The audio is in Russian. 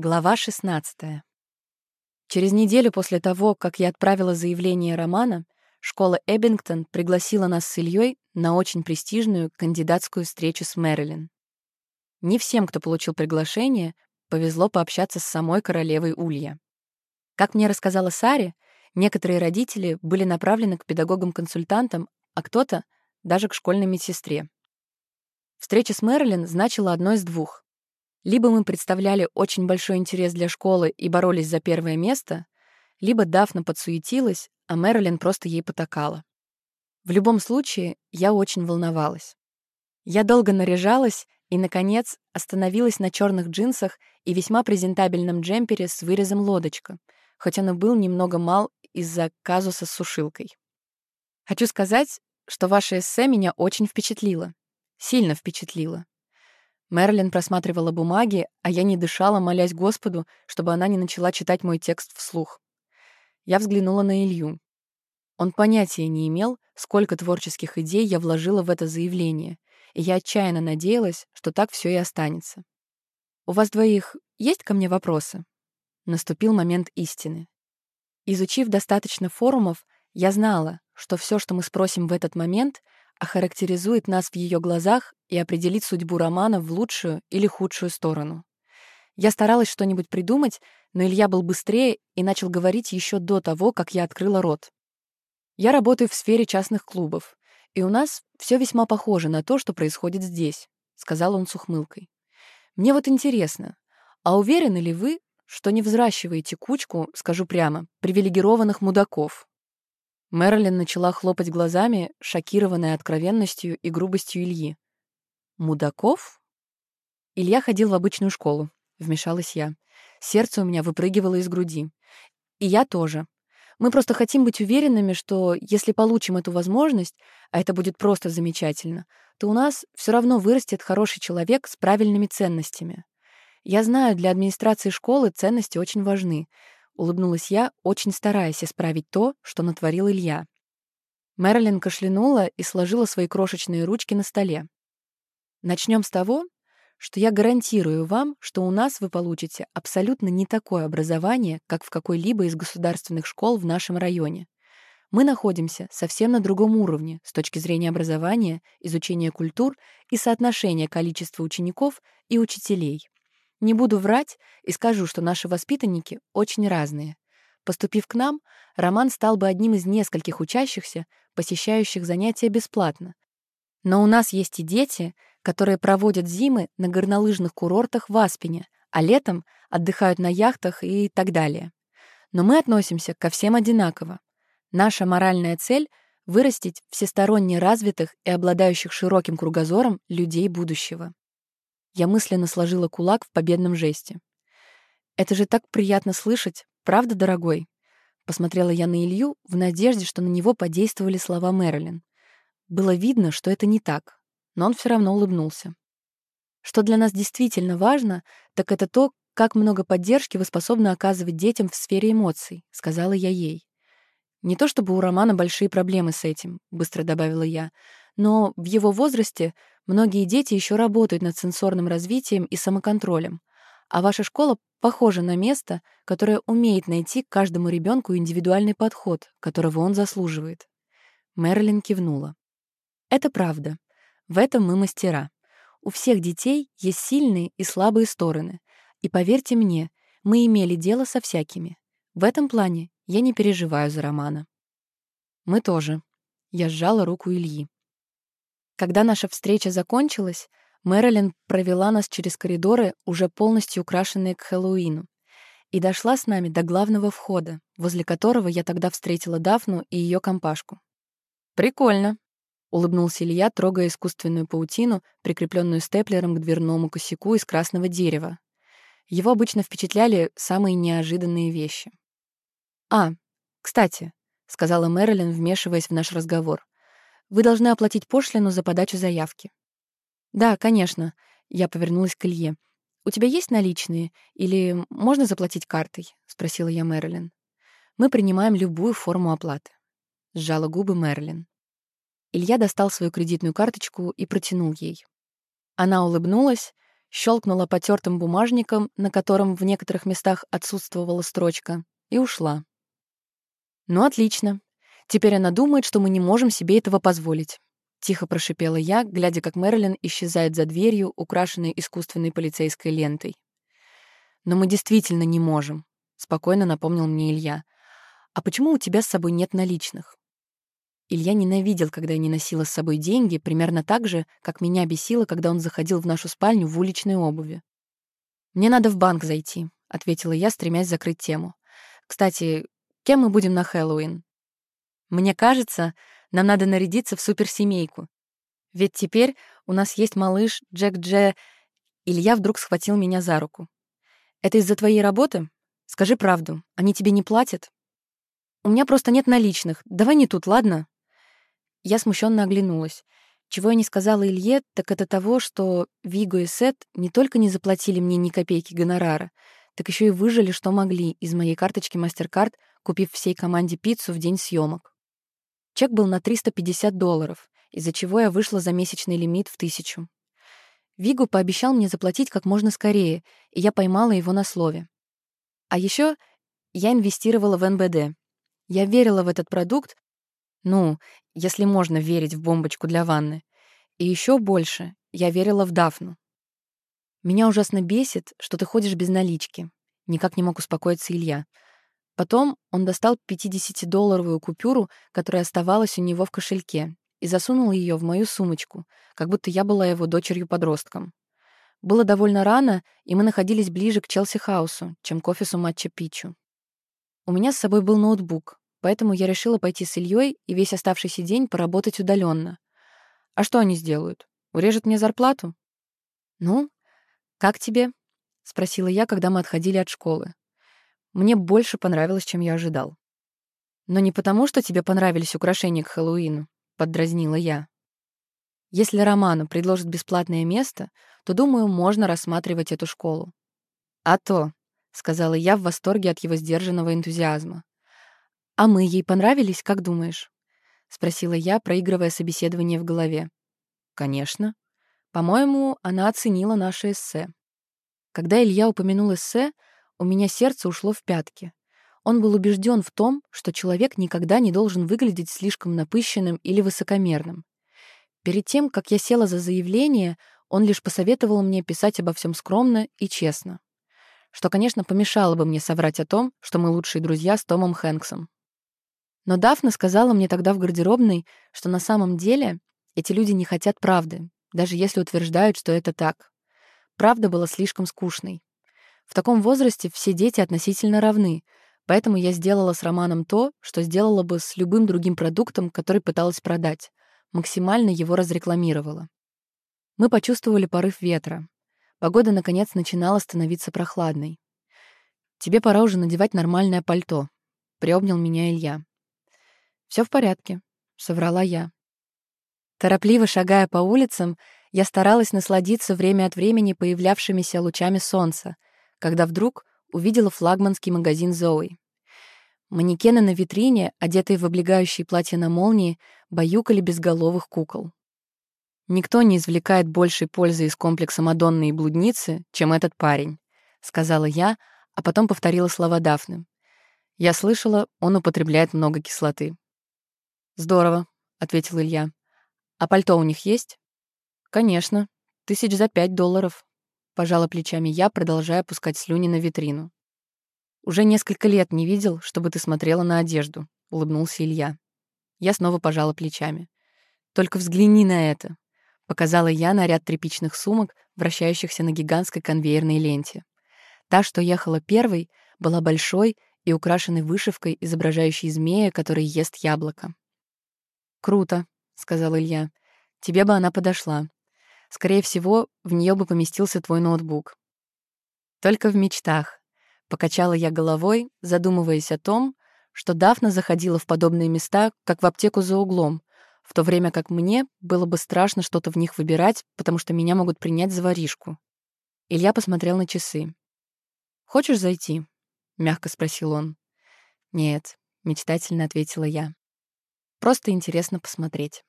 Глава 16. Через неделю после того, как я отправила заявление Романа, школа Эббингтон пригласила нас с Ильей на очень престижную кандидатскую встречу с Мэрилин. Не всем, кто получил приглашение, повезло пообщаться с самой королевой Улья. Как мне рассказала Сари, некоторые родители были направлены к педагогам-консультантам, а кто-то — даже к школьной медсестре. Встреча с Мэрилин значила одно из двух. Либо мы представляли очень большой интерес для школы и боролись за первое место, либо Дафна подсуетилась, а Мэрилин просто ей потакала. В любом случае, я очень волновалась. Я долго наряжалась и, наконец, остановилась на черных джинсах и весьма презентабельном джемпере с вырезом лодочка, хоть он и был немного мал из-за казуса с сушилкой. Хочу сказать, что ваше эссе меня очень впечатлило. Сильно впечатлило. Мерлин просматривала бумаги, а я не дышала, молясь Господу, чтобы она не начала читать мой текст вслух. Я взглянула на Илью. Он понятия не имел, сколько творческих идей я вложила в это заявление, и я отчаянно надеялась, что так все и останется. «У вас двоих есть ко мне вопросы?» Наступил момент истины. Изучив достаточно форумов, я знала, что все, что мы спросим в этот момент, охарактеризует нас в ее глазах и определит судьбу романа в лучшую или худшую сторону. Я старалась что-нибудь придумать, но Илья был быстрее и начал говорить еще до того, как я открыла рот. Я работаю в сфере частных клубов, и у нас все весьма похоже на то, что происходит здесь, сказал он с ухмылкой. Мне вот интересно, а уверены ли вы, что не взращиваете кучку, скажу прямо, привилегированных мудаков, Мэрилин начала хлопать глазами, шокированная откровенностью и грубостью Ильи. «Мудаков?» Илья ходил в обычную школу, вмешалась я. Сердце у меня выпрыгивало из груди. И я тоже. Мы просто хотим быть уверенными, что если получим эту возможность, а это будет просто замечательно, то у нас все равно вырастет хороший человек с правильными ценностями. Я знаю, для администрации школы ценности очень важны, улыбнулась я, очень стараясь исправить то, что натворил Илья. Мэрилин кашлянула и сложила свои крошечные ручки на столе. Начнем с того, что я гарантирую вам, что у нас вы получите абсолютно не такое образование, как в какой-либо из государственных школ в нашем районе. Мы находимся совсем на другом уровне с точки зрения образования, изучения культур и соотношения количества учеников и учителей. Не буду врать и скажу, что наши воспитанники очень разные. Поступив к нам, Роман стал бы одним из нескольких учащихся, посещающих занятия бесплатно. Но у нас есть и дети, которые проводят зимы на горнолыжных курортах в Аспене, а летом отдыхают на яхтах и так далее. Но мы относимся ко всем одинаково. Наша моральная цель — вырастить всесторонне развитых и обладающих широким кругозором людей будущего. Я мысленно сложила кулак в победном жесте. «Это же так приятно слышать, правда, дорогой?» Посмотрела я на Илью в надежде, что на него подействовали слова Мэрилин. Было видно, что это не так, но он все равно улыбнулся. Что для нас действительно важно, так это то, как много поддержки вы способны оказывать детям в сфере эмоций, сказала я ей. Не то чтобы у Романа большие проблемы с этим, быстро добавила я, но в его возрасте многие дети еще работают над сенсорным развитием и самоконтролем, а ваша школа похожа на место, которое умеет найти каждому ребенку индивидуальный подход, которого он заслуживает. Мерлин кивнула. Это правда. В этом мы мастера. У всех детей есть сильные и слабые стороны. И поверьте мне, мы имели дело со всякими. В этом плане я не переживаю за Романа. Мы тоже. Я сжала руку Ильи. Когда наша встреча закончилась, Мэрилин провела нас через коридоры, уже полностью украшенные к Хэллоуину, и дошла с нами до главного входа, возле которого я тогда встретила Дафну и ее компашку. «Прикольно», — улыбнулся Илья, трогая искусственную паутину, прикрепленную степлером к дверному косяку из красного дерева. Его обычно впечатляли самые неожиданные вещи. «А, кстати», — сказала Мэрилин, вмешиваясь в наш разговор, вы должны оплатить пошлину за подачу заявки». «Да, конечно», — я повернулась к Илье. «У тебя есть наличные? Или можно заплатить картой?» — спросила я Мэрилин. «Мы принимаем любую форму оплаты», — сжала губы Мэрилин. Илья достал свою кредитную карточку и протянул ей. Она улыбнулась, щелкнула потертым бумажником, на котором в некоторых местах отсутствовала строчка, и ушла. «Ну, отлично. Теперь она думает, что мы не можем себе этого позволить», — тихо прошипела я, глядя, как Мэрилин исчезает за дверью, украшенной искусственной полицейской лентой. «Но мы действительно не можем», — спокойно напомнил мне Илья. «А почему у тебя с собой нет наличных?» Илья ненавидел, когда я не носила с собой деньги, примерно так же, как меня бесило, когда он заходил в нашу спальню в уличной обуви. «Мне надо в банк зайти», — ответила я, стремясь закрыть тему. «Кстати, кем мы будем на Хэллоуин?» «Мне кажется, нам надо нарядиться в суперсемейку. Ведь теперь у нас есть малыш Джек Дже...» Илья вдруг схватил меня за руку. «Это из-за твоей работы? Скажи правду, они тебе не платят?» «У меня просто нет наличных. Давай не тут, ладно?» Я смущенно оглянулась. Чего я не сказала Илье, так это того, что Виго и Сет не только не заплатили мне ни копейки гонорара, так еще и выжили, что могли, из моей карточки MasterCard, купив всей команде пиццу в день съемок. Чек был на 350 долларов, из-за чего я вышла за месячный лимит в тысячу. Вигу пообещал мне заплатить как можно скорее, и я поймала его на слове. А еще я инвестировала в НБД. Я верила в этот продукт, ну, если можно верить в бомбочку для ванны. И еще больше я верила в Дафну. Меня ужасно бесит, что ты ходишь без налички. Никак не мог успокоиться Илья. Потом он достал 50-долларовую купюру, которая оставалась у него в кошельке, и засунул ее в мою сумочку, как будто я была его дочерью-подростком. Было довольно рано, и мы находились ближе к Челси-хаусу, чем к офису матча Пичу. У меня с собой был ноутбук, Поэтому я решила пойти с Ильей и весь оставшийся день поработать удаленно. А что они сделают? Урежут мне зарплату? Ну, как тебе? спросила я, когда мы отходили от школы. Мне больше понравилось, чем я ожидал. Но не потому, что тебе понравились украшения к Хэллоуину, поддразнила я. Если Роману предложат бесплатное место, то, думаю, можно рассматривать эту школу. А то, сказала я в восторге от его сдержанного энтузиазма. «А мы ей понравились, как думаешь?» — спросила я, проигрывая собеседование в голове. «Конечно. По-моему, она оценила наше эссе». Когда Илья упомянул эссе, у меня сердце ушло в пятки. Он был убежден в том, что человек никогда не должен выглядеть слишком напыщенным или высокомерным. Перед тем, как я села за заявление, он лишь посоветовал мне писать обо всем скромно и честно. Что, конечно, помешало бы мне соврать о том, что мы лучшие друзья с Томом Хэнксом. Но Дафна сказала мне тогда в гардеробной, что на самом деле эти люди не хотят правды, даже если утверждают, что это так. Правда была слишком скучной. В таком возрасте все дети относительно равны, поэтому я сделала с Романом то, что сделала бы с любым другим продуктом, который пыталась продать, максимально его разрекламировала. Мы почувствовали порыв ветра. Погода, наконец, начинала становиться прохладной. «Тебе пора уже надевать нормальное пальто», — приобнял меня Илья. Все в порядке», — соврала я. Торопливо шагая по улицам, я старалась насладиться время от времени появлявшимися лучами солнца, когда вдруг увидела флагманский магазин Зои. Манекены на витрине, одетые в облегающие платья на молнии, баюкали безголовых кукол. «Никто не извлекает большей пользы из комплекса Мадонны и блудницы, чем этот парень», — сказала я, а потом повторила слова Дафны. Я слышала, он употребляет много кислоты. «Здорово», — ответил Илья. «А пальто у них есть?» «Конечно. Тысяч за пять долларов», — пожала плечами я, продолжая пускать слюни на витрину. «Уже несколько лет не видел, чтобы ты смотрела на одежду», — улыбнулся Илья. Я снова пожала плечами. «Только взгляни на это», — показала я на ряд тряпичных сумок, вращающихся на гигантской конвейерной ленте. Та, что ехала первой, была большой и украшенной вышивкой, изображающей змея, который ест яблоко. «Круто», — сказал Илья. «Тебе бы она подошла. Скорее всего, в нее бы поместился твой ноутбук». «Только в мечтах», — покачала я головой, задумываясь о том, что Дафна заходила в подобные места, как в аптеку за углом, в то время как мне было бы страшно что-то в них выбирать, потому что меня могут принять за воришку. Илья посмотрел на часы. «Хочешь зайти?» — мягко спросил он. «Нет», — мечтательно ответила я. Просто интересно посмотреть.